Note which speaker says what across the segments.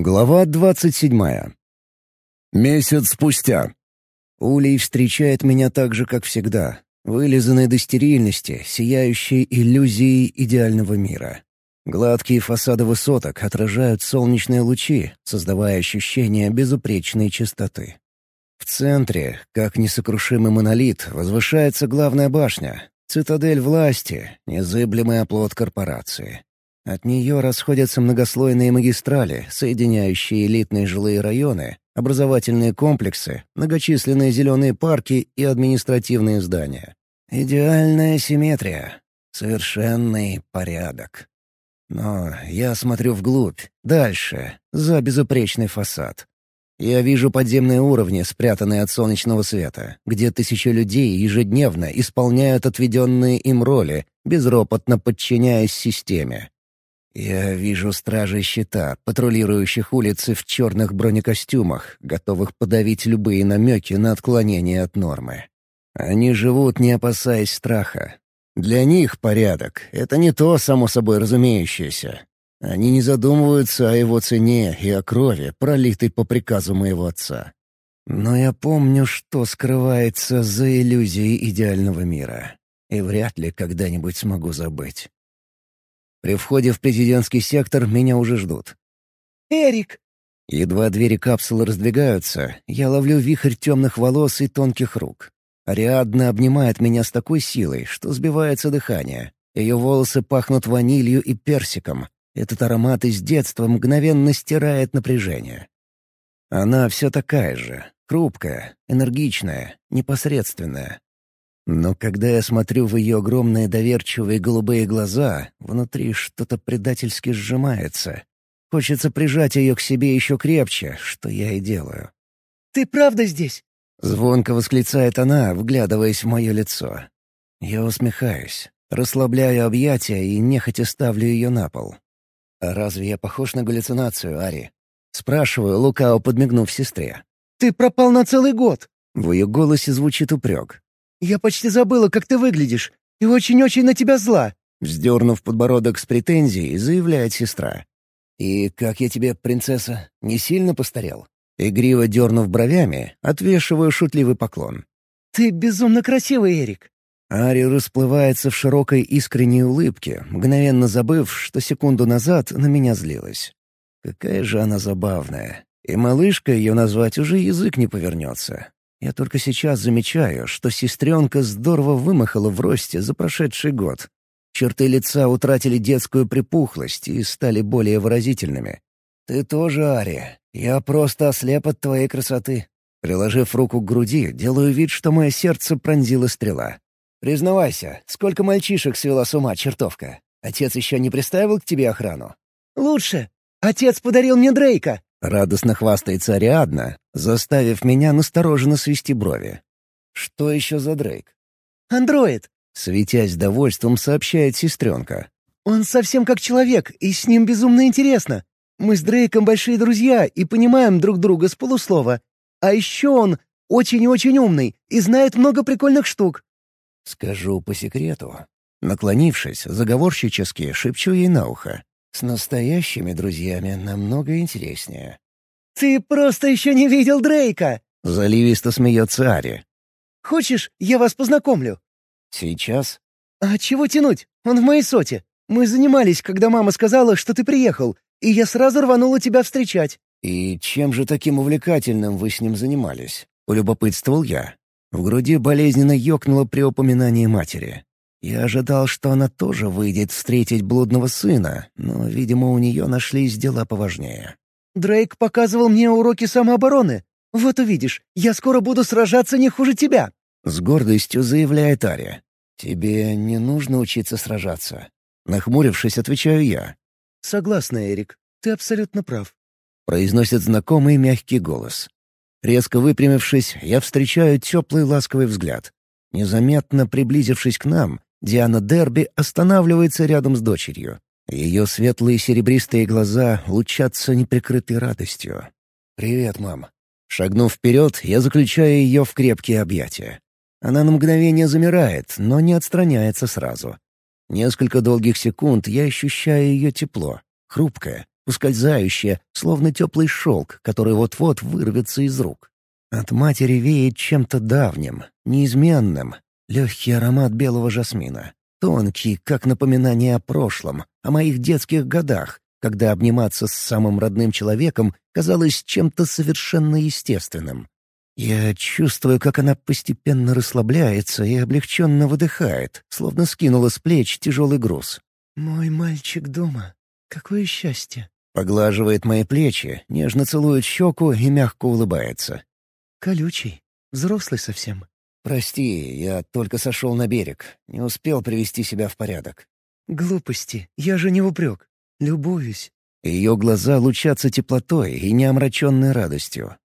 Speaker 1: Глава двадцать седьмая. Месяц спустя. Улей встречает меня так же, как всегда, вылизанный до стерильности, сияющей иллюзией идеального мира. Гладкие фасады высоток отражают солнечные лучи, создавая ощущение безупречной чистоты. В центре, как несокрушимый монолит, возвышается главная башня, цитадель власти, незыблемый оплот корпорации. От нее расходятся многослойные магистрали, соединяющие элитные жилые районы, образовательные комплексы, многочисленные зеленые парки и административные здания. Идеальная симметрия, совершенный порядок. Но я смотрю вглубь, дальше, за безупречный фасад. Я вижу подземные уровни, спрятанные от солнечного света, где тысячи людей ежедневно исполняют отведенные им роли, безропотно подчиняясь системе. Я вижу стражей щита, патрулирующих улицы в черных бронекостюмах, готовых подавить любые намеки на отклонение от нормы. Они живут, не опасаясь страха. Для них порядок — это не то, само собой разумеющееся. Они не задумываются о его цене и о крови, пролитой по приказу моего отца. Но я помню, что скрывается за иллюзией идеального мира, и вряд ли когда-нибудь смогу забыть. При входе в президентский сектор меня уже ждут.
Speaker 2: «Эрик!»
Speaker 1: Едва двери капсулы раздвигаются, я ловлю вихрь темных волос и тонких рук. Ариадна обнимает меня с такой силой, что сбивается дыхание. Ее волосы пахнут ванилью и персиком. Этот аромат из детства мгновенно стирает напряжение. Она все такая же, хрупкая, энергичная, непосредственная. Но когда я смотрю в ее огромные доверчивые голубые глаза, внутри что-то предательски сжимается. Хочется прижать ее к себе еще крепче, что я и делаю.
Speaker 2: «Ты правда здесь?»
Speaker 1: — звонко восклицает она, вглядываясь в мое лицо. Я усмехаюсь, расслабляю объятия и нехотя ставлю ее на пол. «А разве я похож на галлюцинацию, Ари?» Спрашиваю, лукаво подмигнув сестре.
Speaker 2: «Ты пропал на целый год!»
Speaker 1: В ее голосе звучит упрек.
Speaker 2: «Я почти забыла, как ты выглядишь, и очень-очень на тебя зла!»
Speaker 1: Вздернув подбородок с претензией, заявляет сестра. «И как я тебе, принцесса, не сильно постарел?» Игриво дернув бровями, отвешиваю шутливый поклон.
Speaker 2: «Ты безумно красивый, Эрик!»
Speaker 1: Ари расплывается в широкой искренней улыбке, мгновенно забыв, что секунду назад на меня злилась. Какая же она забавная. И малышка ее назвать уже язык не повернется. Я только сейчас замечаю, что сестренка здорово вымахала в росте за прошедший год. Черты лица утратили детскую припухлость и стали более выразительными. «Ты тоже, Ари. Я просто ослеп от твоей красоты». Приложив руку к груди, делаю вид, что мое сердце пронзила стрела. «Признавайся, сколько мальчишек свела с ума чертовка? Отец еще не приставил к тебе охрану?»
Speaker 2: «Лучше. Отец подарил мне Дрейка».
Speaker 1: Радостно хвастается Ариадна, заставив меня настороженно свести брови. «Что еще за Дрейк?»
Speaker 2: «Андроид», —
Speaker 1: светясь довольством, сообщает сестренка.
Speaker 2: «Он совсем как человек, и с ним безумно интересно. Мы с Дрейком большие друзья и понимаем друг друга с полуслова. А еще он очень-очень умный и знает много прикольных штук».
Speaker 1: «Скажу по секрету». Наклонившись, заговорщически шепчу ей на ухо. С настоящими друзьями намного интереснее.
Speaker 2: «Ты просто еще не видел Дрейка!»
Speaker 1: — заливисто смеется Ари.
Speaker 2: «Хочешь, я вас познакомлю?»
Speaker 1: «Сейчас?»
Speaker 2: «А чего тянуть? Он в моей соте. Мы занимались, когда мама сказала, что ты приехал, и я сразу рванула тебя встречать».
Speaker 1: «И чем же таким увлекательным вы с ним занимались?» — полюбопытствовал я. В груди болезненно ёкнуло при упоминании матери. Я ожидал, что она тоже выйдет встретить блудного сына, но, видимо, у нее нашлись дела поважнее.
Speaker 2: «Дрейк показывал мне уроки самообороны. Вот увидишь, я скоро буду сражаться не хуже тебя!»
Speaker 1: С гордостью заявляет Ария. «Тебе не нужно учиться сражаться». Нахмурившись, отвечаю я.
Speaker 2: «Согласна, Эрик. Ты абсолютно прав», —
Speaker 1: произносит знакомый мягкий голос. Резко выпрямившись, я встречаю теплый ласковый взгляд. Незаметно приблизившись к нам, Диана Дерби останавливается рядом с дочерью. Ее светлые серебристые глаза лучатся неприкрытой радостью. «Привет, мам». Шагнув вперед, я заключаю ее в крепкие объятия. Она на мгновение замирает, но не отстраняется сразу. Несколько долгих секунд я ощущаю ее тепло, хрупкое, ускользающая, словно теплый шелк, который вот-вот вырвется из рук. От матери веет чем-то давним, неизменным. Легкий аромат белого жасмина. Тонкий, как напоминание о прошлом, о моих детских годах, когда обниматься с самым родным человеком казалось чем-то совершенно естественным. Я чувствую, как она постепенно расслабляется и облегченно выдыхает, словно скинула с плеч тяжелый груз.
Speaker 2: «Мой мальчик дома. Какое счастье!»
Speaker 1: Поглаживает мои плечи, нежно целует щеку и мягко улыбается.
Speaker 2: «Колючий. Взрослый совсем».
Speaker 1: «Прости, я только сошел на берег. Не успел привести себя в порядок».
Speaker 2: «Глупости. Я же не упрек. Любуюсь».
Speaker 1: Ее глаза лучатся теплотой и неомраченной радостью.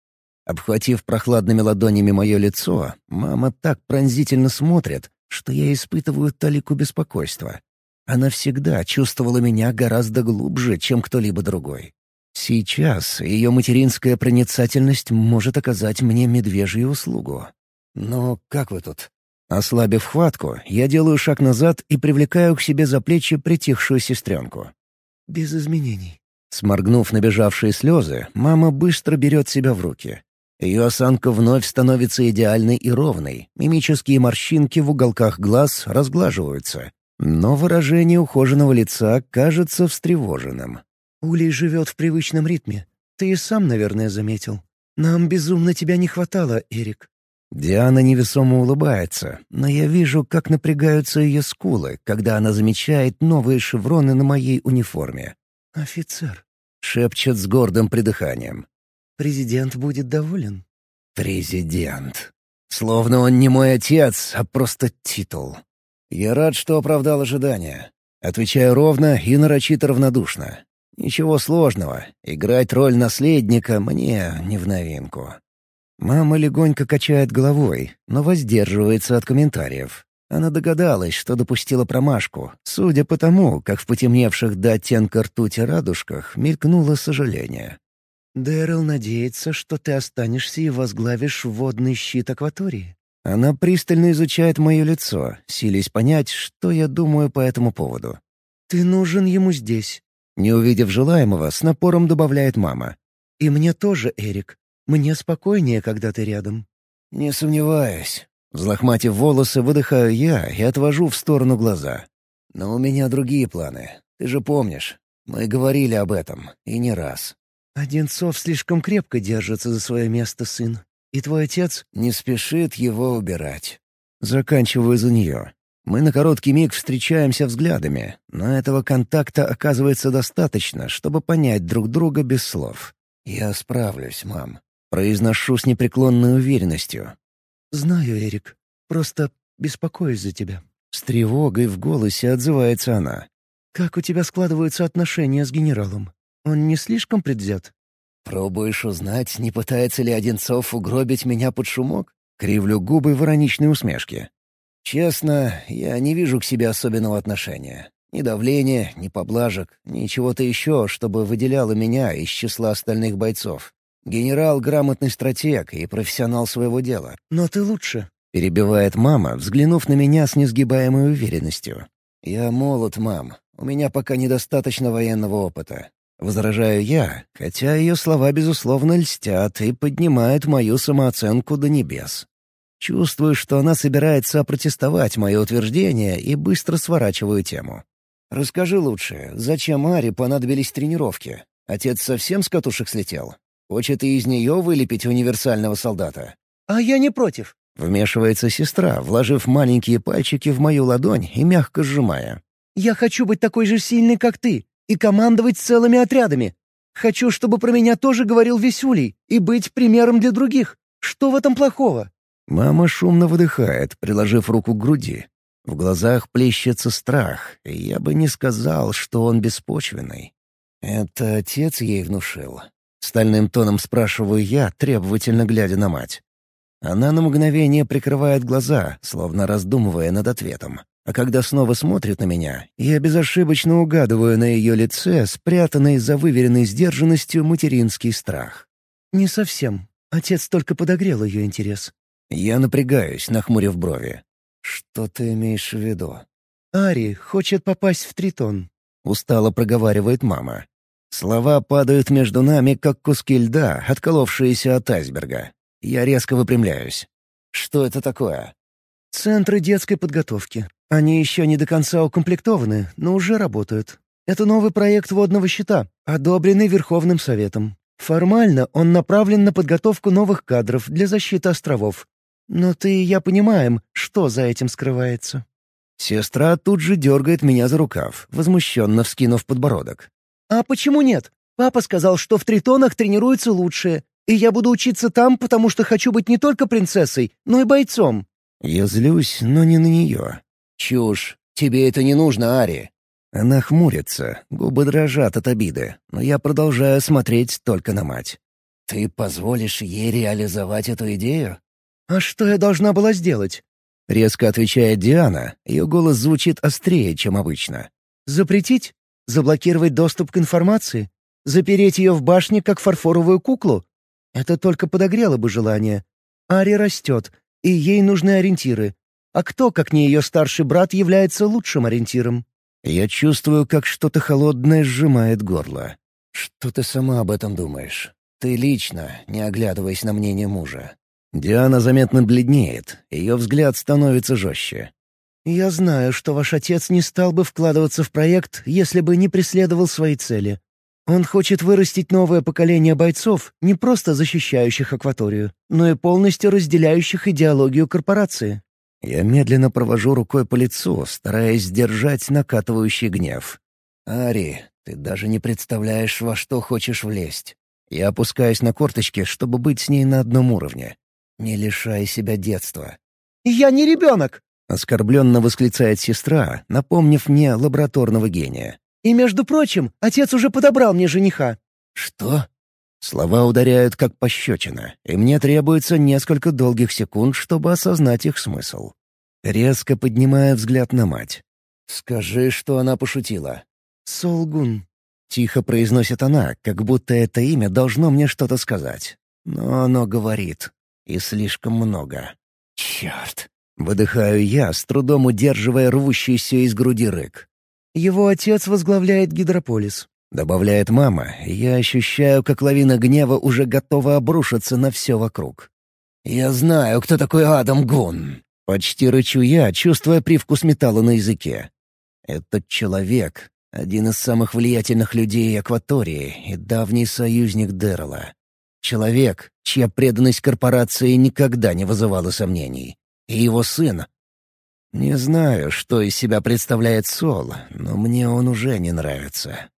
Speaker 1: Обхватив прохладными ладонями мое лицо, мама так пронзительно смотрит, что я испытываю талику беспокойства. Она всегда чувствовала меня гораздо глубже, чем кто-либо другой. Сейчас ее материнская проницательность может оказать мне медвежью услугу. Но как вы тут? Ослабив хватку, я делаю шаг назад и привлекаю к себе за плечи притихшую сестренку.
Speaker 2: «Без изменений».
Speaker 1: Сморгнув набежавшие слезы, мама быстро берет себя в руки. Ее осанка вновь становится идеальной и ровной, мимические морщинки в уголках глаз разглаживаются. Но выражение ухоженного лица кажется встревоженным.
Speaker 2: «Улей живет в привычном ритме. Ты и сам, наверное, заметил. Нам безумно тебя не хватало, Эрик».
Speaker 1: Диана невесомо улыбается, но я вижу, как напрягаются ее скулы, когда она замечает новые шевроны на моей униформе.
Speaker 2: «Офицер», —
Speaker 1: шепчет с гордым придыханием.
Speaker 2: Президент будет доволен.
Speaker 1: Президент. Словно он не мой отец, а просто титул. Я рад, что оправдал ожидания. Отвечаю ровно и нарочито равнодушно. Ничего сложного. Играть роль наследника мне не в новинку. Мама легонько качает головой, но воздерживается от комментариев. Она догадалась, что допустила промашку, судя по тому, как в потемневших до оттенка ртути радужках мелькнуло сожаление.
Speaker 2: Дэрил надеется, что ты останешься и возглавишь водный щит акватории».
Speaker 1: Она пристально изучает мое лицо, силясь понять, что я думаю по этому поводу.
Speaker 2: «Ты нужен ему здесь».
Speaker 1: Не увидев желаемого, с напором добавляет мама.
Speaker 2: «И мне тоже, Эрик. Мне спокойнее, когда ты рядом».
Speaker 1: «Не сомневаюсь». Взлохматив волосы, выдыхаю я и отвожу в сторону глаза. «Но у меня другие планы. Ты же помнишь. Мы говорили об этом, и не раз.
Speaker 2: «Одинцов слишком крепко держится за свое место, сын. И твой отец...»
Speaker 1: «Не спешит его убирать». Заканчиваю за нее. Мы на короткий миг встречаемся взглядами, но этого контакта оказывается достаточно, чтобы понять друг друга без слов. «Я справлюсь, мам». Произношу с непреклонной уверенностью.
Speaker 2: «Знаю, Эрик. Просто беспокоюсь за тебя».
Speaker 1: С тревогой в голосе отзывается она.
Speaker 2: «Как у тебя складываются отношения с генералом? Он не слишком предвзят?»
Speaker 1: «Пробуешь узнать, не пытается ли Одинцов угробить меня под шумок?» Кривлю губы в ироничной усмешке. «Честно, я не вижу к себе особенного отношения. Ни давления, ни поблажек, ни чего-то еще, чтобы выделяло меня из числа остальных бойцов. Генерал — грамотный стратег и профессионал своего дела.
Speaker 2: «Но ты лучше», —
Speaker 1: перебивает мама, взглянув на меня с несгибаемой уверенностью. «Я молод, мам. У меня пока недостаточно военного опыта. Возражаю я, хотя ее слова, безусловно, льстят и поднимают мою самооценку до небес. Чувствую, что она собирается опротестовать мое утверждение и быстро сворачиваю тему. «Расскажи лучше, зачем Аре понадобились тренировки? Отец совсем с катушек слетел? Хочет и из нее вылепить универсального солдата?»
Speaker 2: «А я не против», —
Speaker 1: вмешивается сестра, вложив маленькие пальчики в мою ладонь и мягко сжимая.
Speaker 2: «Я хочу быть такой же сильной, как ты и командовать целыми отрядами. Хочу, чтобы про меня тоже говорил Весюлей и быть примером для других. Что в этом плохого?»
Speaker 1: Мама шумно выдыхает, приложив руку к груди. В глазах плещется страх, и я бы не сказал, что он беспочвенный. «Это отец ей внушил?» Стальным тоном спрашиваю я, требовательно глядя на мать. Она на мгновение прикрывает глаза, словно раздумывая над ответом. А когда снова смотрит на меня, я безошибочно угадываю на ее лице спрятанный за выверенной сдержанностью материнский страх.
Speaker 2: «Не совсем. Отец только подогрел ее интерес».
Speaker 1: Я напрягаюсь, нахмурив брови. «Что ты имеешь в виду?»
Speaker 2: «Ари хочет попасть в Тритон», —
Speaker 1: устало проговаривает мама. Слова падают между нами, как куски льда, отколовшиеся от айсберга. Я резко выпрямляюсь. Что это такое?
Speaker 2: Центры детской подготовки. Они еще не до конца укомплектованы, но уже работают. Это новый проект водного щита, одобренный Верховным Советом. Формально он направлен на подготовку новых кадров для защиты островов. Но ты и я понимаем, что за этим скрывается.
Speaker 1: Сестра тут же дергает меня за рукав, возмущенно вскинув подбородок.
Speaker 2: «А почему нет? Папа сказал, что в Тритонах тренируются лучшие, и я буду учиться там, потому что хочу быть не только принцессой, но и бойцом».
Speaker 1: Я злюсь, но не на нее. «Чушь. Тебе это не нужно, Ари». Она хмурится, губы дрожат от обиды, но я продолжаю смотреть только на мать. «Ты позволишь ей реализовать эту идею?»
Speaker 2: «А что я должна была сделать?»
Speaker 1: Резко отвечает Диана, ее голос звучит острее, чем обычно.
Speaker 2: «Запретить? Заблокировать доступ к информации? Запереть ее в башне, как фарфоровую куклу? Это только подогрело бы желание. Ари растет, и ей нужны ориентиры. А кто, как не ее старший брат, является лучшим ориентиром?
Speaker 1: Я чувствую, как что-то холодное сжимает горло. Что ты сама об этом думаешь? Ты лично, не оглядываясь на мнение мужа. Диана заметно бледнеет, ее взгляд становится жестче.
Speaker 2: «Я знаю, что ваш отец не стал бы вкладываться в проект, если бы не преследовал свои цели. Он хочет вырастить новое поколение бойцов, не просто защищающих акваторию, но и полностью разделяющих идеологию корпорации.
Speaker 1: Я медленно провожу рукой по лицу, стараясь сдержать накатывающий гнев. «Ари, ты даже не представляешь, во что хочешь влезть. Я опускаюсь на корточки, чтобы быть с ней на одном уровне. Не лишай себя детства».
Speaker 2: «Я не ребенок!»
Speaker 1: — оскорбленно восклицает сестра, напомнив мне лабораторного гения.
Speaker 2: И, между прочим, отец уже подобрал мне жениха».
Speaker 1: «Что?» Слова ударяют как пощечина, и мне требуется несколько долгих секунд, чтобы осознать их смысл. Резко поднимая взгляд на мать. «Скажи, что она пошутила».
Speaker 2: «Солгун», —
Speaker 1: тихо произносит она, как будто это имя должно мне что-то сказать. Но оно говорит. И слишком много. «Черт!» — выдыхаю я, с трудом удерживая рвущийся из груди рык.
Speaker 2: Его отец возглавляет Гидрополис.
Speaker 1: Добавляет мама, и я ощущаю, как лавина гнева уже готова обрушиться на все вокруг. «Я знаю, кто такой Адам Гун!» Почти рычу я, чувствуя привкус металла на языке. Этот человек — один из самых влиятельных людей Акватории и давний союзник Дерла. Человек, чья преданность корпорации никогда не вызывала сомнений. И его сын не знаю, что из себя представляет Сол, но мне он уже не нравится.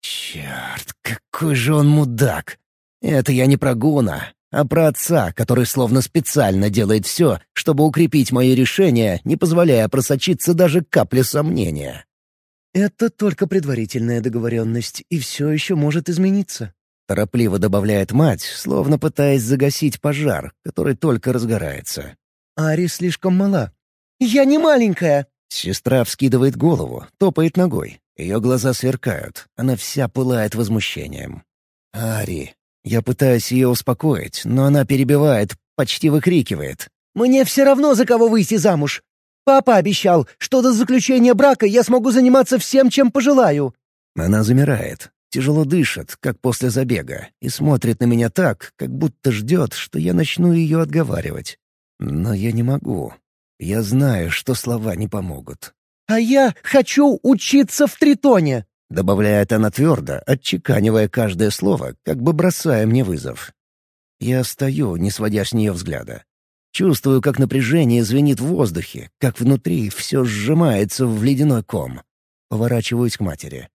Speaker 1: Черт, какой же он мудак! Это я не про Гуна, а про отца, который словно специально делает все, чтобы укрепить мои решения, не позволяя просочиться даже капли сомнения.
Speaker 2: «Это только предварительная договоренность, и все еще может измениться», —
Speaker 1: торопливо добавляет мать, словно пытаясь загасить пожар, который только разгорается.
Speaker 2: «Ари слишком мала. «Я не маленькая!»
Speaker 1: Сестра вскидывает голову, топает ногой. Ее глаза сверкают, она вся пылает возмущением. «Ари!» Я пытаюсь ее успокоить, но она перебивает, почти выкрикивает.
Speaker 2: «Мне все равно, за кого выйти замуж. Папа обещал, что до заключения брака я смогу заниматься всем, чем пожелаю».
Speaker 1: Она замирает, тяжело дышит, как после забега, и смотрит на меня так, как будто ждет, что я начну ее отговаривать. Но я не могу. Я знаю, что слова не помогут.
Speaker 2: «А я хочу учиться в тритоне!»
Speaker 1: — добавляет она твердо, отчеканивая каждое слово, как бы бросая мне вызов. Я стою, не сводя с нее взгляда. Чувствую, как напряжение звенит в воздухе, как внутри все сжимается в ледяной ком. Поворачиваюсь к матери.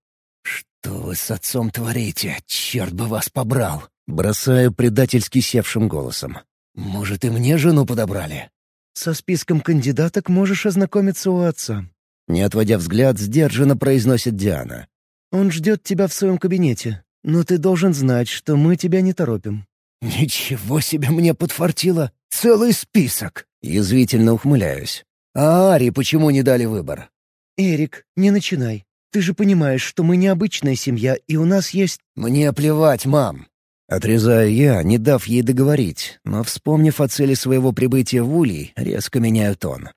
Speaker 1: «Что вы с отцом творите? Черт бы вас побрал!» Бросаю предательски севшим голосом. «Может, и мне жену подобрали?»
Speaker 2: «Со списком кандидаток можешь ознакомиться у отца».
Speaker 1: Не отводя взгляд, сдержанно произносит Диана.
Speaker 2: «Он ждет тебя в своем кабинете, но ты должен знать, что мы тебя не торопим».
Speaker 1: «Ничего себе мне подфартило! Целый список!» Язвительно ухмыляюсь. «А Ари почему не дали выбор?»
Speaker 2: «Эрик, не начинай. Ты же понимаешь, что мы необычная семья, и у нас есть...»
Speaker 1: «Мне плевать, мам. Отрезаю я, не дав ей договорить, но, вспомнив о цели своего прибытия в Улей, резко меняю тон.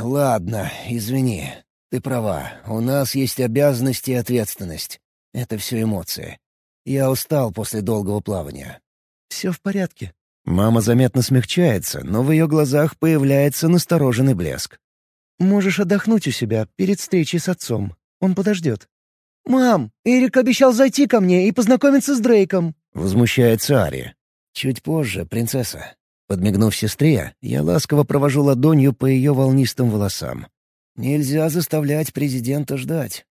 Speaker 1: «Ладно, извини. Ты права. У нас есть обязанности и ответственность. Это все эмоции. Я устал после долгого плавания.
Speaker 2: «Все в порядке».
Speaker 1: Мама заметно смягчается, но в ее глазах появляется настороженный блеск.
Speaker 2: «Можешь отдохнуть у себя перед встречей с отцом. Он подождет». «Мам, Эрик обещал зайти ко мне и познакомиться с Дрейком», —
Speaker 1: возмущается Ари. «Чуть позже, принцесса». Подмигнув сестре, я ласково провожу ладонью по ее волнистым волосам. «Нельзя заставлять президента ждать».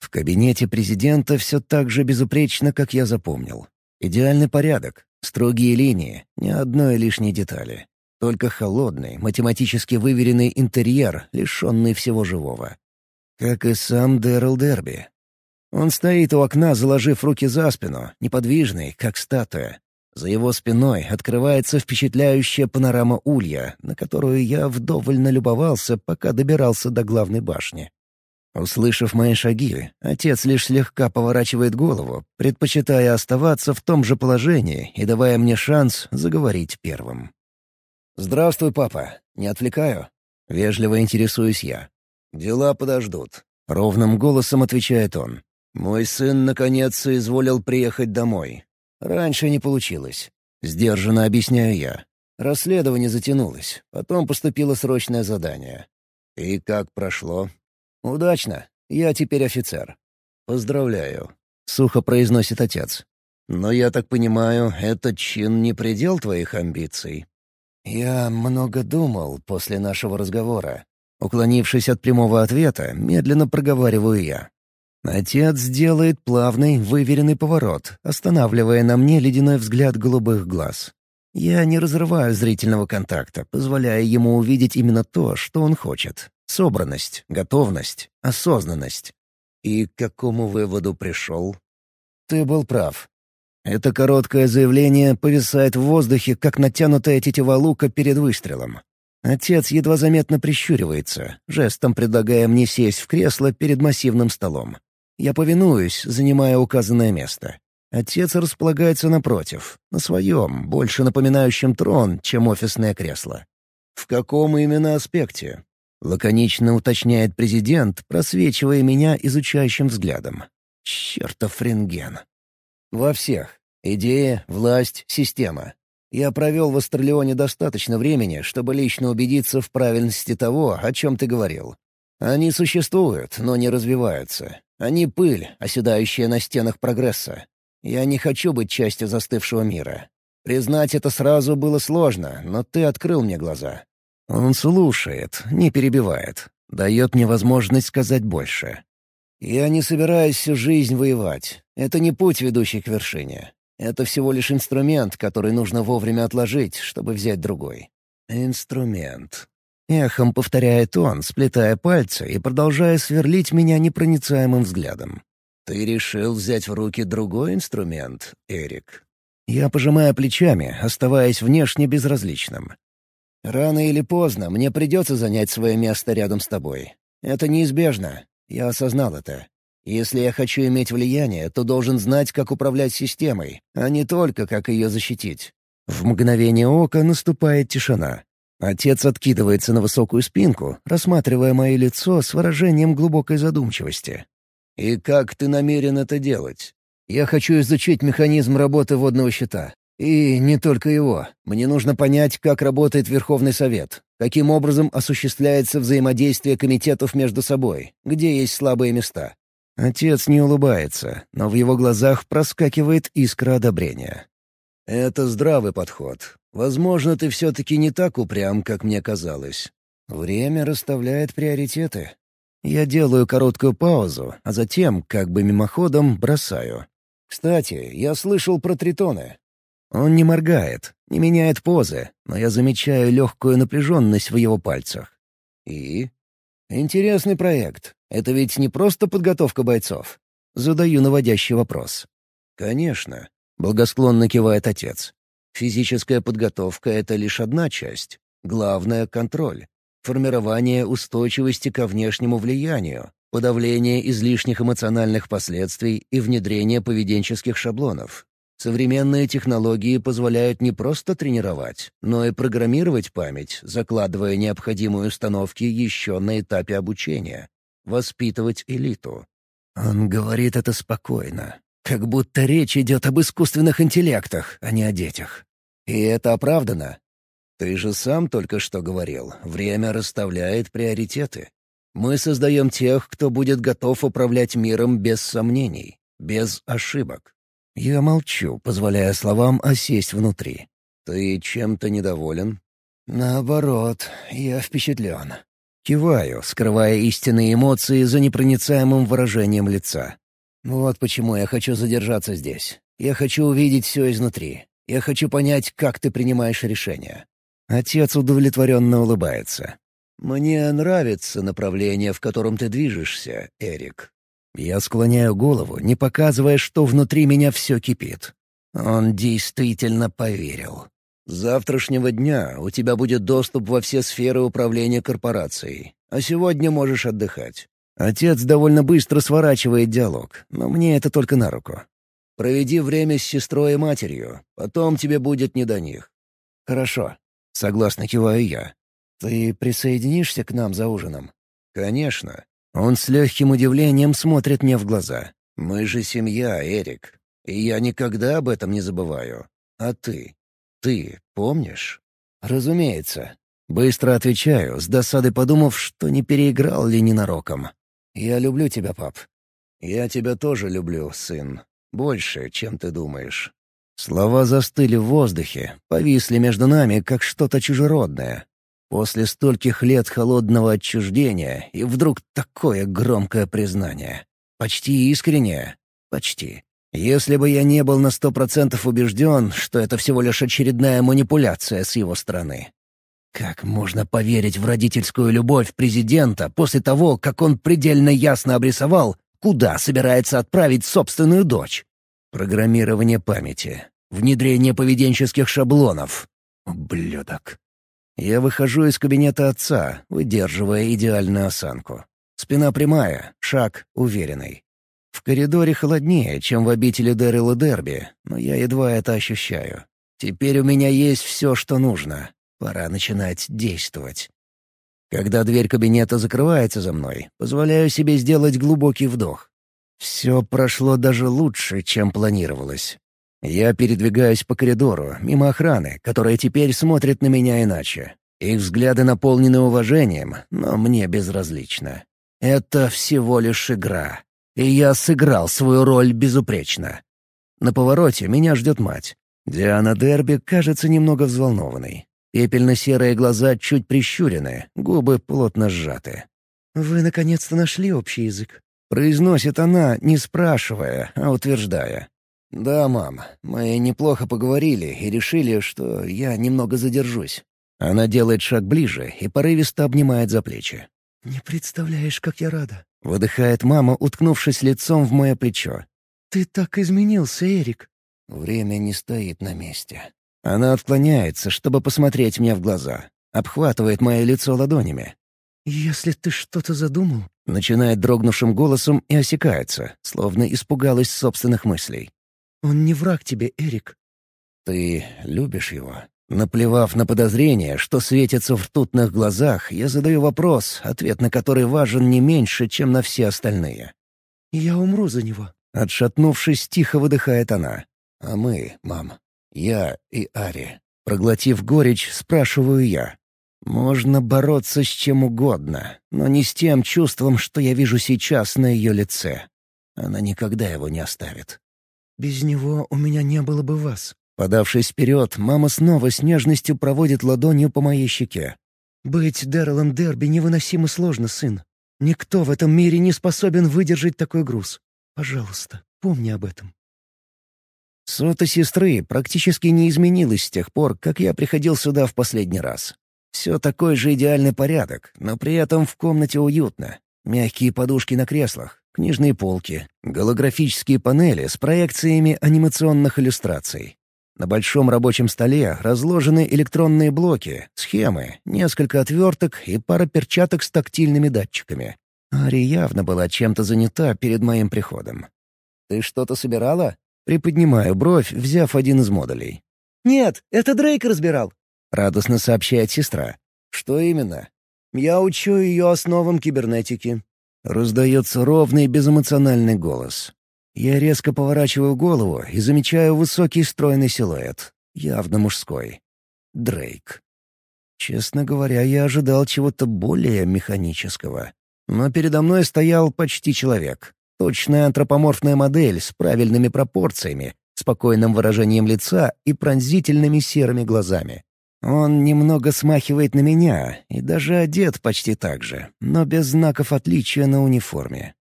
Speaker 1: В кабинете президента все так же безупречно, как я запомнил. Идеальный порядок, строгие линии, ни одной лишней детали. Только холодный, математически выверенный интерьер, лишенный всего живого. Как и сам Дэрил Дерби. Он стоит у окна, заложив руки за спину, неподвижный, как статуя, за его спиной открывается впечатляющая панорама улья, на которую я вдоволь налюбовался, пока добирался до главной башни. Услышав мои шаги, отец лишь слегка поворачивает голову, предпочитая оставаться в том же положении и давая мне шанс заговорить первым. «Здравствуй, папа. Не отвлекаю?» — вежливо интересуюсь я. «Дела подождут», — ровным голосом отвечает он. «Мой сын, наконец, соизволил приехать домой. Раньше не получилось. Сдержанно объясняю я. Расследование затянулось. Потом поступило срочное задание. И как прошло? Удачно. Я теперь офицер. Поздравляю. Сухо произносит отец. Но я так понимаю, этот чин не предел твоих амбиций. Я много думал после нашего разговора. Уклонившись от прямого ответа, медленно проговариваю я. Отец делает плавный, выверенный поворот, останавливая на мне ледяной взгляд голубых глаз. Я не разрываю зрительного контакта, позволяя ему увидеть именно то, что он хочет. Собранность, готовность, осознанность. И к какому выводу пришел? Ты был прав. Это короткое заявление повисает в воздухе, как натянутая тетива лука перед выстрелом. Отец едва заметно прищуривается, жестом предлагая мне сесть в кресло перед массивным столом. Я повинуюсь, занимая указанное место. Отец располагается напротив, на своем, больше напоминающем трон, чем офисное кресло. «В каком именно аспекте?» — лаконично уточняет президент, просвечивая меня изучающим взглядом. «Чертов рентген!» «Во всех. Идея, власть, система. Я провел в Астерлеоне достаточно времени, чтобы лично убедиться в правильности того, о чем ты говорил. Они существуют, но не развиваются. Они пыль, оседающая на стенах прогресса. Я не хочу быть частью застывшего мира. Признать это сразу было сложно, но ты открыл мне глаза. Он слушает, не перебивает, дает мне возможность сказать больше. Я не собираюсь всю жизнь воевать. Это не путь, ведущий к вершине. Это всего лишь инструмент, который нужно вовремя отложить, чтобы взять другой. Инструмент. Эхом повторяет он, сплетая пальцы и продолжая сверлить меня непроницаемым взглядом. «Ты решил взять в руки другой инструмент, Эрик?» Я пожимаю плечами, оставаясь внешне безразличным. «Рано или поздно мне придется занять свое место рядом с тобой. Это неизбежно. Я осознал это. Если я хочу иметь влияние, то должен знать, как управлять системой, а не только, как ее защитить». В мгновение ока наступает тишина. Отец откидывается на высокую спинку, рассматривая мое лицо с выражением глубокой задумчивости. «И как ты намерен это делать? Я хочу изучить механизм работы водного щита. И не только его. Мне нужно понять, как работает Верховный Совет, каким образом осуществляется взаимодействие комитетов между собой, где есть слабые места». Отец не улыбается, но в его глазах проскакивает искра одобрения. «Это здравый подход. Возможно, ты все-таки не так упрям, как мне казалось. Время расставляет приоритеты. Я делаю короткую паузу, а затем, как бы мимоходом, бросаю. Кстати, я слышал про тритоны. Он не моргает, не меняет позы, но я замечаю легкую напряженность в его пальцах. И? Интересный проект. Это ведь не просто подготовка бойцов. Задаю наводящий вопрос. Конечно. Благосклонно кивает отец. Физическая подготовка — это лишь одна часть. Главное — контроль. Формирование устойчивости ко внешнему влиянию, подавление излишних эмоциональных последствий и внедрение поведенческих шаблонов. Современные технологии позволяют не просто тренировать, но и программировать память, закладывая необходимые установки еще на этапе обучения. Воспитывать элиту. Он говорит это спокойно, как будто речь идет об искусственных интеллектах, а не о детях. И это оправдано. Ты же сам только что говорил, время расставляет приоритеты. Мы создаем тех, кто будет готов управлять миром без сомнений, без ошибок. Я молчу, позволяя словам осесть внутри. Ты чем-то недоволен? Наоборот, я впечатлен. Киваю, скрывая истинные эмоции за непроницаемым выражением лица. Вот почему я хочу задержаться здесь. Я хочу увидеть все изнутри. Я хочу понять, как ты принимаешь решения». Отец удовлетворенно улыбается. «Мне нравится направление, в котором ты движешься, Эрик». Я склоняю голову, не показывая, что внутри меня все кипит. Он действительно поверил. С завтрашнего дня у тебя будет доступ во все сферы управления корпорацией, а сегодня можешь отдыхать. Отец довольно быстро сворачивает диалог, но мне это только на руку. Проведи время с сестрой и матерью, потом тебе будет не до них. Хорошо. Согласно киваю я. Ты присоединишься к нам за ужином? Конечно. Он с легким удивлением смотрит мне в глаза. Мы же семья, Эрик. И я никогда об этом не забываю. А ты? Ты помнишь? Разумеется. Быстро отвечаю, с досадой подумав, что не переиграл ли ненароком. «Я люблю тебя, пап». «Я тебя тоже люблю, сын. Больше, чем ты думаешь». Слова застыли в воздухе, повисли между нами, как что-то чужеродное. После стольких лет холодного отчуждения и вдруг такое громкое признание. Почти искреннее. Почти. Если бы я не был на сто процентов убежден, что это всего лишь очередная манипуляция с его стороны. Как можно поверить в родительскую любовь президента после того, как он предельно ясно обрисовал, куда собирается отправить собственную дочь? Программирование памяти, внедрение поведенческих шаблонов. Ублюдок. Я выхожу из кабинета отца, выдерживая идеальную осанку. Спина прямая, шаг уверенный. В коридоре холоднее, чем в обители Дэрила Дерби, но я едва это ощущаю. Теперь у меня есть все, что нужно. Пора начинать действовать. Когда дверь кабинета закрывается за мной, позволяю себе сделать глубокий вдох. Все прошло даже лучше, чем планировалось. Я передвигаюсь по коридору, мимо охраны, которая теперь смотрит на меня иначе. Их взгляды наполнены уважением, но мне безразлично. Это всего лишь игра. И я сыграл свою роль безупречно. На повороте меня ждет мать. Диана Дерби кажется немного взволнованной. Пепельно-серые глаза чуть прищурены, губы плотно сжаты.
Speaker 2: «Вы наконец-то нашли общий язык», —
Speaker 1: произносит она, не спрашивая, а утверждая. «Да, мам, мы неплохо поговорили и решили, что я немного задержусь». Она делает шаг ближе и порывисто обнимает за плечи.
Speaker 2: «Не представляешь, как я рада», —
Speaker 1: выдыхает мама, уткнувшись лицом в мое плечо.
Speaker 2: «Ты так изменился, Эрик».
Speaker 1: Время не стоит на месте. Она отклоняется, чтобы посмотреть мне в глаза. Обхватывает мое лицо ладонями.
Speaker 2: «Если ты что-то задумал...»
Speaker 1: Начинает дрогнувшим голосом и осекается, словно испугалась собственных мыслей.
Speaker 2: «Он не враг тебе, Эрик».
Speaker 1: «Ты любишь его?» Наплевав на подозрение, что светится в ртутных глазах, я задаю вопрос, ответ на который важен не меньше, чем на все остальные.
Speaker 2: «Я умру за него».
Speaker 1: Отшатнувшись, тихо выдыхает она. «А мы, мам, я и Ари. Проглотив горечь, спрашиваю я. Можно бороться с чем угодно, но не с тем чувством, что я вижу сейчас на ее лице. Она никогда его не оставит.
Speaker 2: «Без него у меня не было бы вас».
Speaker 1: Подавшись вперед, мама снова с нежностью проводит ладонью по моей щеке.
Speaker 2: «Быть Дэролом Дерби невыносимо сложно, сын. Никто в этом мире не способен выдержать такой груз. Пожалуйста, помни об этом».
Speaker 1: Сота сестры практически не изменилась с тех пор, как я приходил сюда в последний раз. Все такой же идеальный порядок, но при этом в комнате уютно. Мягкие подушки на креслах, книжные полки, голографические панели с проекциями анимационных иллюстраций. На большом рабочем столе разложены электронные блоки, схемы, несколько отверток и пара перчаток с тактильными датчиками. Ари явно была чем-то занята перед моим приходом. «Ты что-то собирала?» Приподнимаю бровь, взяв один из модулей.
Speaker 2: «Нет, это Дрейк разбирал», —
Speaker 1: радостно сообщает сестра. «Что именно?» «Я учу ее основам кибернетики». Раздается ровный безэмоциональный голос. Я резко поворачиваю голову и замечаю высокий стройный силуэт, явно мужской. Дрейк. Честно говоря, я ожидал чего-то более механического. Но передо мной стоял почти человек. Точная антропоморфная модель с правильными пропорциями, спокойным выражением лица и пронзительными серыми глазами. Он немного смахивает на меня и даже одет почти так же, но без знаков отличия на униформе.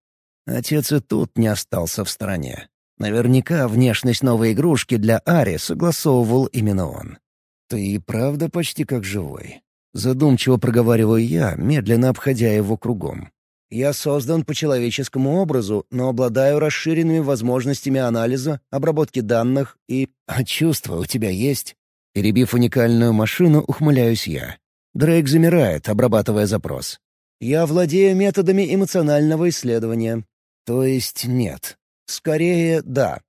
Speaker 1: Отец и тут не остался в стороне. Наверняка внешность новой игрушки для Ари согласовывал именно он. «Ты и правда почти как живой». Задумчиво проговариваю я, медленно обходя его кругом. Я создан по человеческому образу, но обладаю расширенными возможностями анализа, обработки данных и... А чувства у тебя есть? Перебив уникальную машину, ухмыляюсь я. Дрейк замирает, обрабатывая запрос. Я владею методами эмоционального исследования. То есть нет. Скорее да.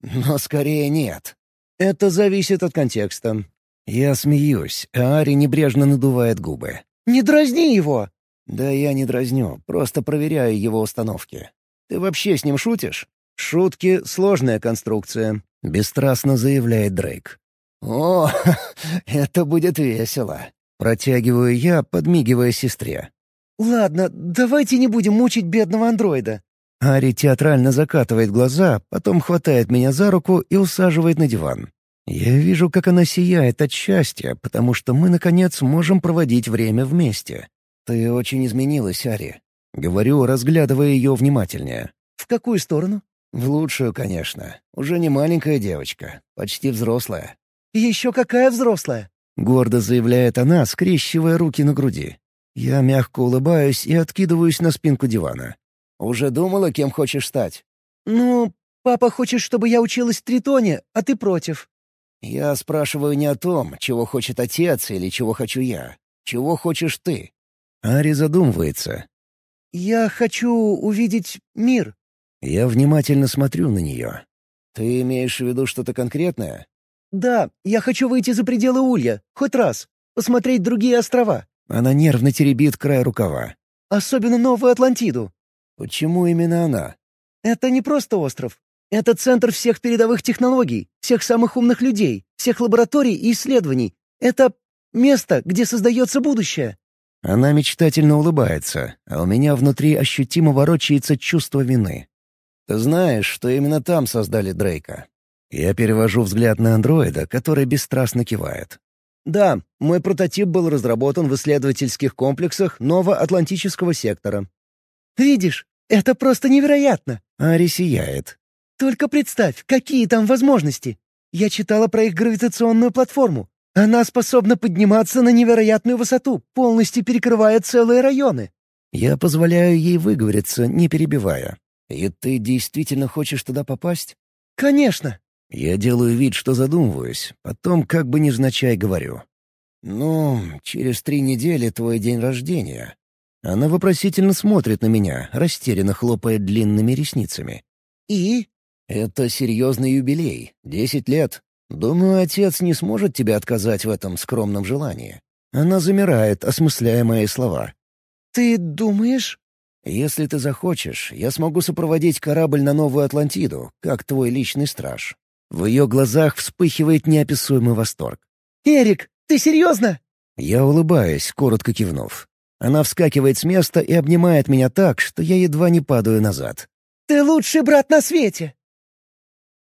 Speaker 1: Но скорее нет. Это зависит от контекста. Я смеюсь, а Ари небрежно надувает губы. «Не дразни его!» «Да я не дразню, просто проверяю его установки. Ты вообще с ним шутишь?» «Шутки — сложная конструкция», — бесстрастно заявляет Дрейк. «О, это будет весело!» — протягиваю я, подмигивая сестре. «Ладно, давайте не будем мучить бедного андроида». Ари театрально закатывает глаза, потом хватает меня за руку и усаживает на диван. Я вижу, как она сияет от счастья, потому что мы, наконец, можем проводить время вместе. «Ты очень изменилась, Ари», — говорю, разглядывая ее внимательнее. «В какую сторону?» «В лучшую, конечно. Уже не маленькая девочка, почти взрослая». «Еще какая взрослая?» — гордо заявляет она, скрещивая руки на груди. Я мягко улыбаюсь и откидываюсь на спинку дивана. «Уже думала, кем хочешь стать?» «Ну, папа хочет, чтобы я училась в Тритоне, а ты против». «Я спрашиваю не о том, чего хочет отец или чего хочу я. Чего хочешь ты?» Ари задумывается. «Я хочу увидеть мир». Я внимательно смотрю на нее. «Ты имеешь в виду что-то конкретное?» «Да, я хочу выйти за пределы Улья, хоть раз, посмотреть другие острова». Она нервно теребит край рукава. «Особенно Новую Атлантиду». «Почему именно она?» «Это не просто остров. Это центр всех передовых технологий, всех самых умных людей, всех лабораторий и исследований. Это место, где создается будущее». Она мечтательно улыбается, а у меня внутри ощутимо ворочается чувство вины. «Ты знаешь, что именно там создали Дрейка?» Я перевожу взгляд на андроида, который бесстрастно кивает. «Да, мой прототип был разработан в исследовательских комплексах Новоатлантического сектора». «Видишь, это просто невероятно!» Ари сияет. «Только представь, какие там возможности! Я читала про их гравитационную платформу. Она способна подниматься на невероятную высоту, полностью перекрывая целые районы. Я позволяю ей выговориться, не перебивая. И ты действительно хочешь туда попасть? Конечно. Я делаю вид, что задумываюсь, потом как бы невзначай говорю. «Ну, через три недели твой день рождения». Она вопросительно смотрит на меня, растерянно хлопая длинными ресницами. «И?» «Это серьезный юбилей. Десять лет. Думаю, отец не сможет тебе отказать в этом скромном желании. Она замирает, осмысляя мои слова. «Ты думаешь?» «Если ты захочешь, я смогу сопроводить корабль на Новую Атлантиду, как твой личный страж». В ее глазах вспыхивает неописуемый восторг. «Эрик, ты серьезно?» Я улыбаюсь, коротко кивнув. Она вскакивает с места и обнимает меня так, что я едва не падаю назад. «Ты лучший брат на свете!»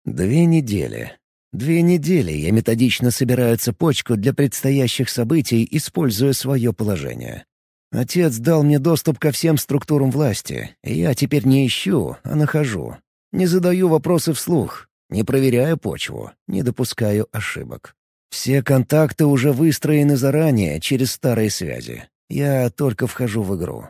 Speaker 1: Две недели. Две недели я методично собираю цепочку для предстоящих событий, используя свое положение. Отец дал мне доступ ко всем структурам власти, и я теперь не ищу, а нахожу. Не задаю вопросы вслух, не проверяю почву, не допускаю ошибок. Все контакты уже выстроены заранее через старые связи. Я только вхожу в игру.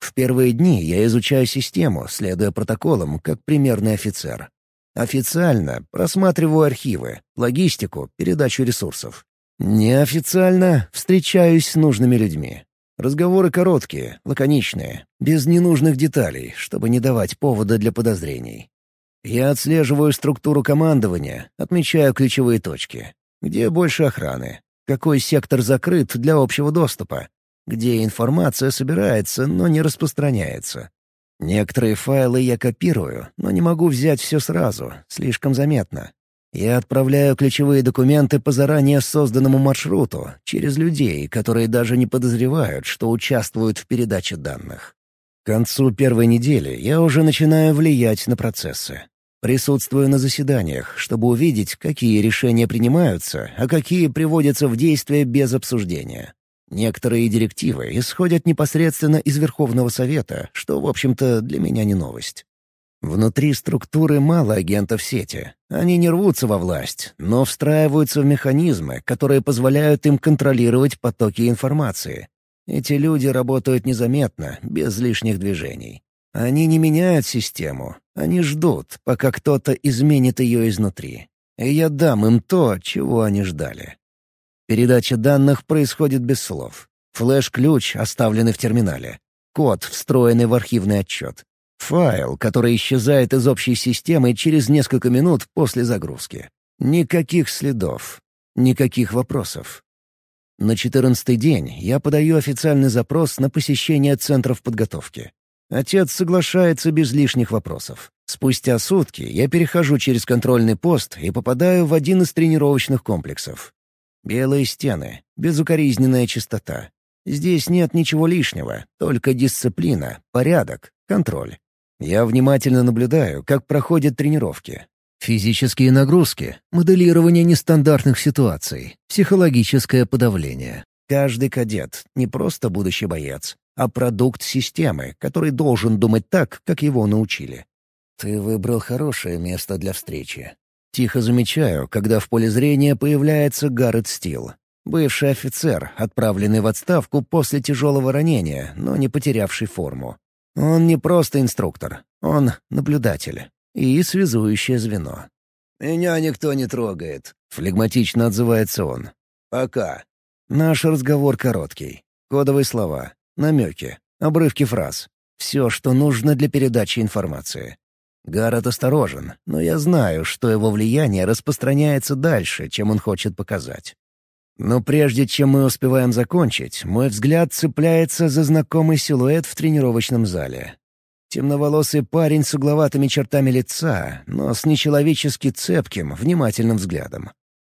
Speaker 1: В первые дни я изучаю систему, следуя протоколам, как примерный офицер. Официально просматриваю архивы, логистику, передачу ресурсов. Неофициально встречаюсь с нужными людьми. Разговоры короткие, лаконичные, без ненужных деталей, чтобы не давать повода для подозрений. Я отслеживаю структуру командования, отмечаю ключевые точки. Где больше охраны? Какой сектор закрыт для общего доступа? Где информация собирается, но не распространяется? Некоторые файлы я копирую, но не могу взять все сразу, слишком заметно. Я отправляю ключевые документы по заранее созданному маршруту, через людей, которые даже не подозревают, что участвуют в передаче данных. К концу первой недели я уже начинаю влиять на процессы. Присутствую на заседаниях, чтобы увидеть, какие решения принимаются, а какие приводятся в действие без обсуждения. Некоторые директивы исходят непосредственно из Верховного Совета, что, в общем-то, для меня не новость. Внутри структуры мало агентов сети. Они не рвутся во власть, но встраиваются в механизмы, которые позволяют им контролировать потоки информации. Эти люди работают незаметно, без лишних движений. Они не меняют систему, они ждут, пока кто-то изменит ее изнутри. И я дам им то, чего они ждали. Передача данных происходит без слов. Флеш-ключ, оставленный в терминале. Код, встроенный в архивный отчет. Файл, который исчезает из общей системы через несколько минут после загрузки. Никаких следов. Никаких вопросов. На четырнадцатый день я подаю официальный запрос на посещение центров подготовки. Отец соглашается без лишних вопросов. Спустя сутки я перехожу через контрольный пост и попадаю в один из тренировочных комплексов. Белые стены, безукоризненная чистота. Здесь нет ничего лишнего, только дисциплина, порядок, контроль. Я внимательно наблюдаю, как проходят тренировки. Физические нагрузки, моделирование нестандартных ситуаций, психологическое подавление. Каждый кадет — не просто будущий боец, а продукт системы, который должен думать так, как его научили. «Ты выбрал хорошее место для встречи». Тихо замечаю, когда в поле зрения появляется Гаррет Стил, бывший офицер, отправленный в отставку после тяжелого ранения, но не потерявший форму. Он не просто инструктор, он наблюдатель и связующее звено. «Меня никто не трогает», — флегматично отзывается он. «Пока». Наш разговор короткий. Кодовые слова, намеки, обрывки фраз. Все, что нужно для передачи информации. Гаррет осторожен, но я знаю, что его влияние распространяется дальше, чем он хочет показать. Но прежде чем мы успеваем закончить, мой взгляд цепляется за знакомый силуэт в тренировочном зале. Темноволосый парень с угловатыми чертами лица, но с нечеловечески цепким, внимательным взглядом.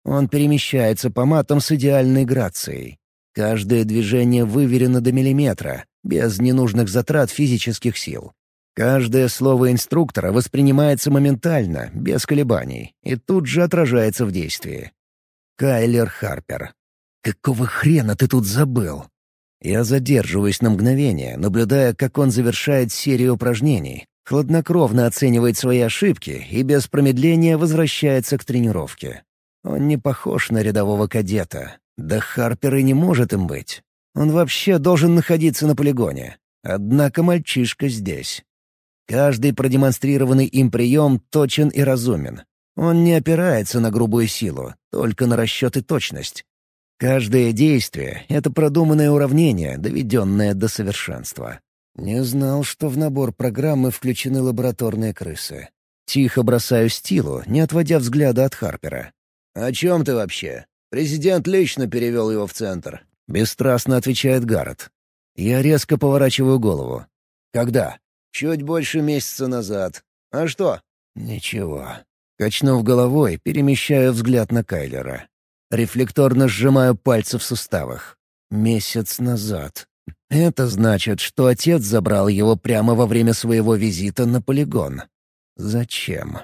Speaker 1: Он перемещается по матам с идеальной грацией. Каждое движение выверено до миллиметра, без ненужных затрат физических сил. Каждое слово инструктора воспринимается моментально, без колебаний, и тут же отражается в действии. Кайлер Харпер. «Какого хрена ты тут забыл?» Я задерживаюсь на мгновение, наблюдая, как он завершает серию упражнений, хладнокровно оценивает свои ошибки и без промедления возвращается к тренировке. Он не похож на рядового кадета. Да Харпер и не может им быть. Он вообще должен находиться на полигоне. Однако мальчишка здесь. Каждый продемонстрированный им прием точен и разумен. Он не опирается на грубую силу, только на расчет и точность. Каждое действие — это продуманное уравнение, доведенное до совершенства. Не знал, что в набор программы включены лабораторные крысы. Тихо бросаю стилу, не отводя взгляда от Харпера. «О чем ты вообще? Президент лично перевел его в центр», — бесстрастно отвечает Гаррет. Я резко поворачиваю голову. «Когда?» «Чуть больше месяца назад. А что?» «Ничего. Качнув головой, перемещаю взгляд на Кайлера. Рефлекторно сжимаю пальцы в суставах. Месяц назад. Это значит, что отец забрал его прямо во время своего визита на полигон. Зачем?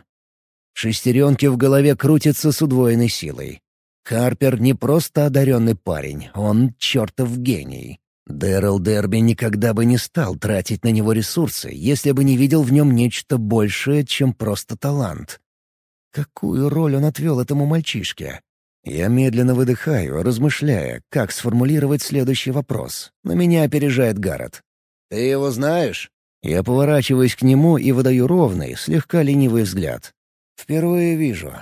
Speaker 1: Шестеренки в голове крутятся с удвоенной силой. Харпер не просто одаренный парень, он чертов гений. Дэрил Дерби никогда бы не стал тратить на него ресурсы, если бы не видел в нем нечто большее, чем просто талант. Какую роль он отвел этому мальчишке? Я медленно выдыхаю, размышляя, как сформулировать следующий вопрос. На меня опережает Гаррет. «Ты его знаешь?» Я поворачиваюсь к нему и выдаю ровный, слегка ленивый взгляд. «Впервые вижу.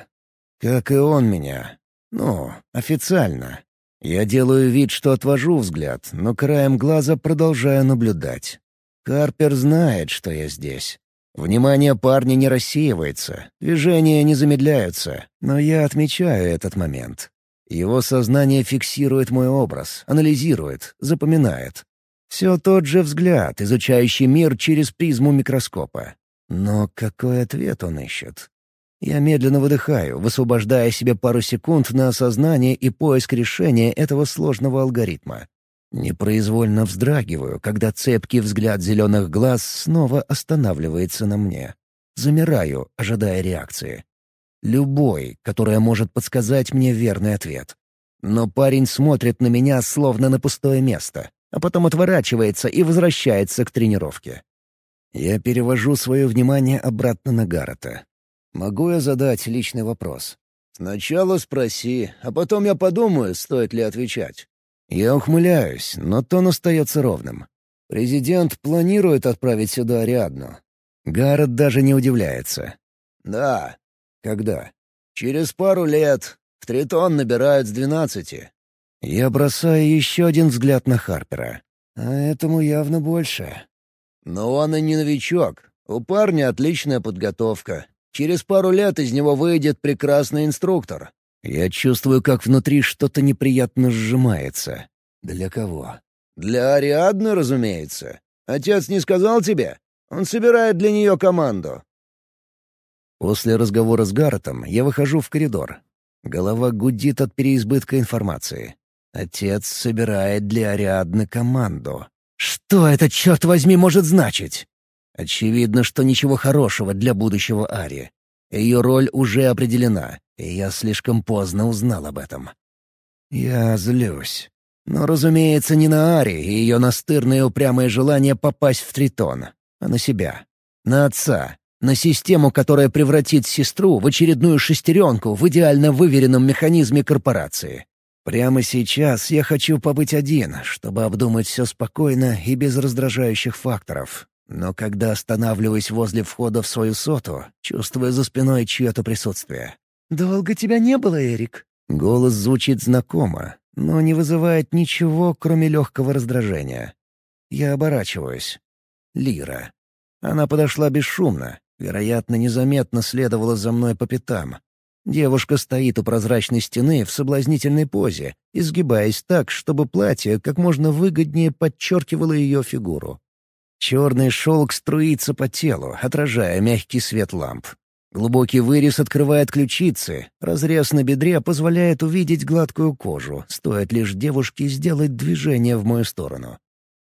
Speaker 1: Как и он меня. Ну, официально. Я делаю вид, что отвожу взгляд, но краем глаза продолжаю наблюдать. Карпер знает, что я здесь. Внимание парня не рассеивается, движения не замедляются, но я отмечаю этот момент. Его сознание фиксирует мой образ, анализирует, запоминает. Все тот же взгляд, изучающий мир через призму микроскопа. Но какой ответ он ищет? Я медленно выдыхаю, высвобождая себе пару секунд на осознание и поиск решения этого сложного алгоритма. Непроизвольно вздрагиваю, когда цепкий взгляд зеленых глаз снова останавливается на мне. Замираю, ожидая реакции. Любой, которая может подсказать мне верный ответ. Но парень смотрит на меня словно на пустое место, а потом отворачивается и возвращается к тренировке. Я перевожу свое внимание обратно на Гаррета. Могу я задать личный вопрос?
Speaker 3: «Сначала спроси, а потом я подумаю, стоит ли отвечать».
Speaker 1: Я ухмыляюсь, но тон остается ровным. Президент планирует отправить сюда Ариадну. Гаррет даже не удивляется.
Speaker 3: «Да».
Speaker 1: «Когда?»
Speaker 3: «Через пару лет. В Тритон набирают с двенадцати».
Speaker 1: Я бросаю еще один взгляд на Харпера. А этому явно больше.
Speaker 3: Но он и не новичок. У парня отличная подготовка. Через пару лет из него выйдет прекрасный инструктор».
Speaker 1: Я чувствую, как внутри что-то неприятно сжимается. Для кого?
Speaker 3: «Для Ариадны, разумеется. Отец не сказал тебе? Он собирает для нее команду».
Speaker 1: После разговора с Гарретом я выхожу в коридор. Голова гудит от переизбытка информации. Отец собирает для Ариадны команду. Что это, черт возьми, может значить? Очевидно, что ничего хорошего для будущего Ари. Ее роль уже определена, и я слишком поздно узнал об этом. Я злюсь. Но, разумеется, не на Ари и ее настырное упрямое желание попасть в Тритон, а на себя. На отца. На систему, которая превратит сестру в очередную шестеренку в идеально выверенном механизме корпорации. Прямо сейчас я хочу побыть один, чтобы обдумать все спокойно и без раздражающих факторов, но когда останавливаюсь возле входа в свою соту, чувствую за спиной чье-то присутствие.
Speaker 2: «Долго тебя не было, Эрик?»
Speaker 1: Голос звучит знакомо, но не вызывает ничего, кроме легкого раздражения. Я оборачиваюсь. Лира. Она подошла бесшумно, вероятно, незаметно следовала за мной по пятам. Девушка стоит у прозрачной стены в соблазнительной позе, изгибаясь так, чтобы платье как можно выгоднее подчеркивало ее фигуру. Черный шелк струится по телу, отражая мягкий свет ламп. Глубокий вырез открывает ключицы, разрез на бедре позволяет увидеть гладкую кожу, стоит лишь девушке сделать движение в мою сторону.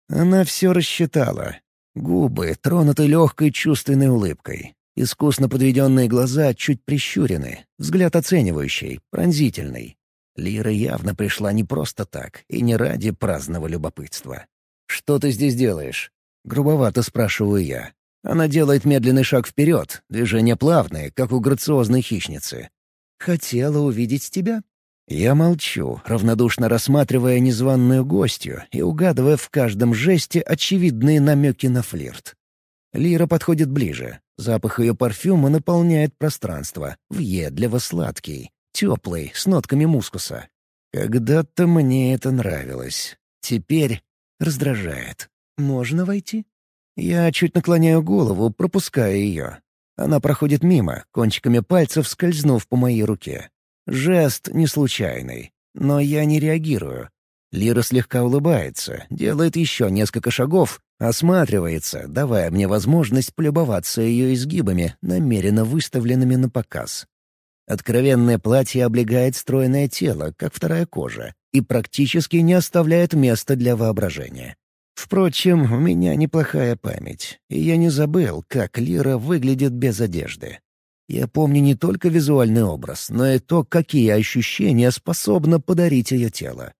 Speaker 1: Она все рассчитала. Губы тронуты легкой чувственной улыбкой. Искусно подведенные глаза чуть прищурены, взгляд оценивающий, пронзительный. Лира явно пришла не просто так и не ради праздного любопытства. «Что ты здесь делаешь?» Грубовато спрашиваю я. Она делает медленный шаг вперед, движения плавные, как у грациозной хищницы.
Speaker 2: «Хотела увидеть тебя?»
Speaker 1: Я молчу, равнодушно рассматривая незваную гостью и угадывая в каждом жесте очевидные намеки на флирт. Лира подходит ближе. Запах ее парфюма наполняет пространство, въедливо-сладкий, теплый, с нотками мускуса. Когда-то мне это нравилось. Теперь раздражает.
Speaker 2: «Можно войти?»
Speaker 1: Я чуть наклоняю голову, пропуская ее. Она проходит мимо, кончиками пальцев скользнув по моей руке. Жест не случайный, но я не реагирую. Лира слегка улыбается, делает еще несколько шагов, осматривается, давая мне возможность полюбоваться ее изгибами, намеренно выставленными на показ. Откровенное платье облегает стройное тело, как вторая кожа, и практически не оставляет места для воображения. Впрочем, у меня неплохая память, и я не забыл, как Лира выглядит без одежды. Я помню не только визуальный образ, но и то, какие ощущения способно подарить ее тело.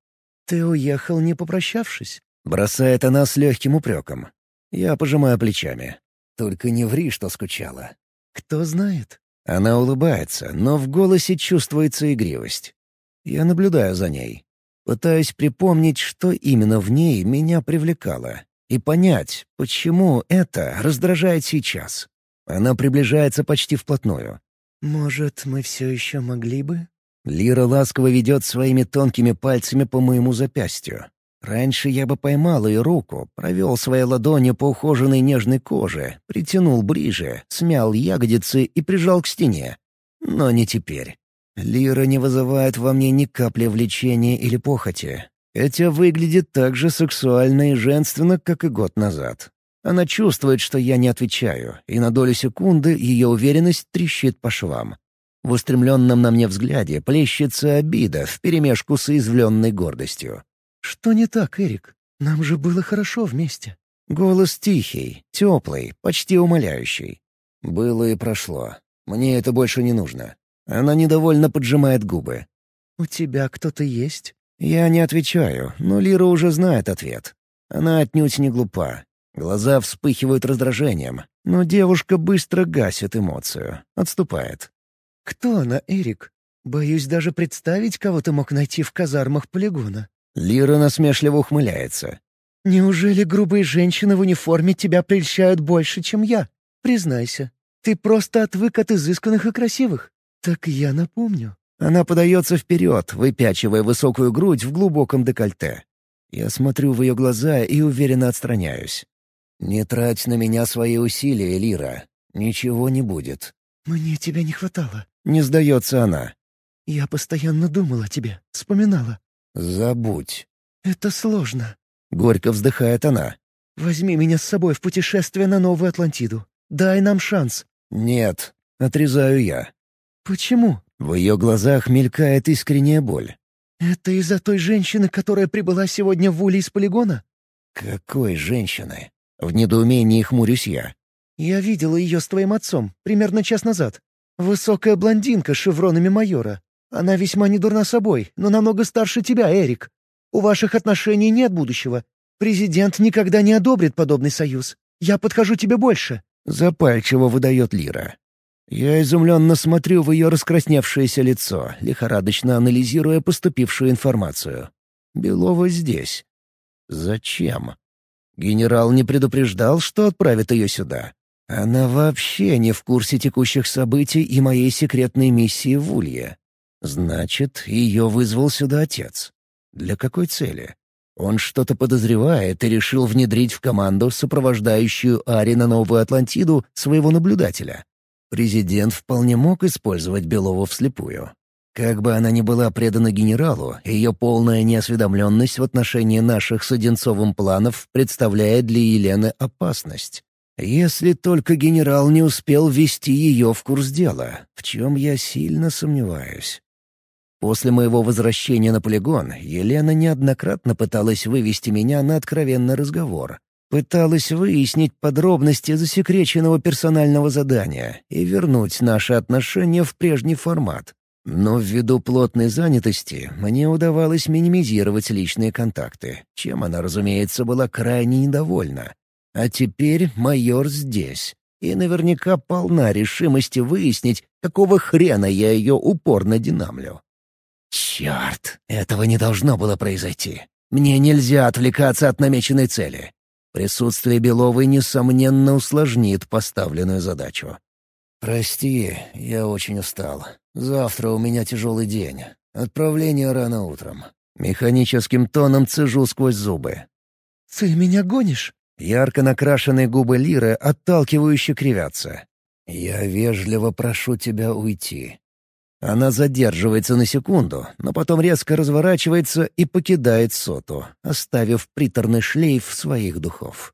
Speaker 2: «Ты уехал, не попрощавшись?»
Speaker 1: — бросает она с легким упреком. Я пожимаю плечами. Только не ври, что скучала.
Speaker 2: «Кто знает?»
Speaker 1: Она улыбается, но в голосе чувствуется игривость. Я наблюдаю за ней. Пытаюсь припомнить, что именно в ней меня привлекало, и понять, почему это раздражает сейчас. Она приближается почти вплотную.
Speaker 2: «Может, мы все еще могли бы?»
Speaker 1: Лира ласково ведет своими тонкими пальцами по моему запястью. Раньше я бы поймал ее руку, провел свои ладони по ухоженной нежной коже, притянул ближе, смял ягодицы и прижал к стене. Но не теперь. Лира не вызывает во мне ни капли влечения или похоти. Хотя выглядит так же сексуально и женственно, как и год назад. Она чувствует, что я не отвечаю, и на долю секунды ее уверенность трещит по швам. В устремленном на мне взгляде плещется обида вперемешку с извленной гордостью.
Speaker 2: «Что не так, Эрик? Нам же было хорошо вместе».
Speaker 1: Голос тихий, теплый, почти умоляющий. Было и прошло. Мне это больше не нужно. Она недовольно поджимает губы.
Speaker 2: «У тебя кто-то есть?»
Speaker 1: Я не отвечаю, но Лира уже знает ответ. Она отнюдь не глупа. Глаза вспыхивают раздражением, но девушка быстро гасит эмоцию, отступает.
Speaker 2: «Кто она, Эрик? Боюсь даже представить, кого ты мог найти в казармах полигона».
Speaker 1: Лира насмешливо ухмыляется.
Speaker 2: «Неужели грубые женщины в униформе тебя прельщают больше, чем я? Признайся, ты просто отвык от изысканных и красивых. Так я напомню».
Speaker 1: Она подается вперед, выпячивая высокую грудь в глубоком декольте. Я смотрю в ее глаза и уверенно отстраняюсь. «Не трать на меня свои усилия, Лира. Ничего не будет».
Speaker 2: «Мне тебя не хватало», —
Speaker 1: не сдается она.
Speaker 2: «Я постоянно думала о тебе, вспоминала».
Speaker 1: «Забудь».
Speaker 2: «Это сложно», —
Speaker 1: горько вздыхает она.
Speaker 2: «Возьми меня с собой в путешествие на Новую Атлантиду. Дай нам шанс».
Speaker 1: «Нет», — отрезаю я.
Speaker 2: «Почему?»
Speaker 1: В ее глазах мелькает искренняя боль.
Speaker 2: «Это из-за той женщины, которая прибыла сегодня в Улей из полигона?»
Speaker 1: «Какой женщины?» В недоумении хмурюсь я.
Speaker 2: «Я видела ее с твоим отцом, примерно час назад. Высокая блондинка с шевронами майора. Она весьма недурна собой, но намного старше тебя, Эрик. У ваших отношений нет будущего. Президент никогда не одобрит подобный союз. Я подхожу тебе больше».
Speaker 1: Запальчиво выдает Лира. Я изумленно смотрю в ее раскрасневшееся лицо, лихорадочно анализируя поступившую информацию. Белова здесь. Зачем? Генерал не предупреждал, что отправит ее сюда. Она вообще не в курсе текущих событий и моей секретной миссии в Улье. Значит, ее вызвал сюда отец. Для какой цели? Он что-то подозревает и решил внедрить в команду, сопровождающую Ари на Новую Атлантиду, своего наблюдателя. Президент вполне мог использовать Белову вслепую. Как бы она ни была предана генералу, ее полная неосведомленность в отношении наших с Одинцовым планов представляет для Елены опасность. Если только генерал не успел ввести ее в курс дела, в чем я сильно сомневаюсь. После моего возвращения на полигон Елена неоднократно пыталась вывести меня на откровенный разговор. Пыталась выяснить подробности засекреченного персонального задания и вернуть наши отношения в прежний формат. Но ввиду плотной занятости мне удавалось минимизировать личные контакты, чем она, разумеется, была крайне недовольна. А теперь майор здесь, и наверняка полна решимости выяснить, какого хрена я ее упорно динамлю. Черт, этого не должно было произойти. Мне нельзя отвлекаться от намеченной цели. Присутствие Беловой, несомненно, усложнит поставленную задачу. «Прости, я очень устал. Завтра у меня тяжелый день. Отправление рано утром». Механическим тоном цежу сквозь зубы.
Speaker 2: «Ты меня гонишь?»
Speaker 1: Ярко накрашенные губы Лиры отталкивающе кривятся. «Я вежливо прошу тебя уйти». Она задерживается на секунду, но потом резко разворачивается и покидает соту, оставив приторный шлейф своих духов.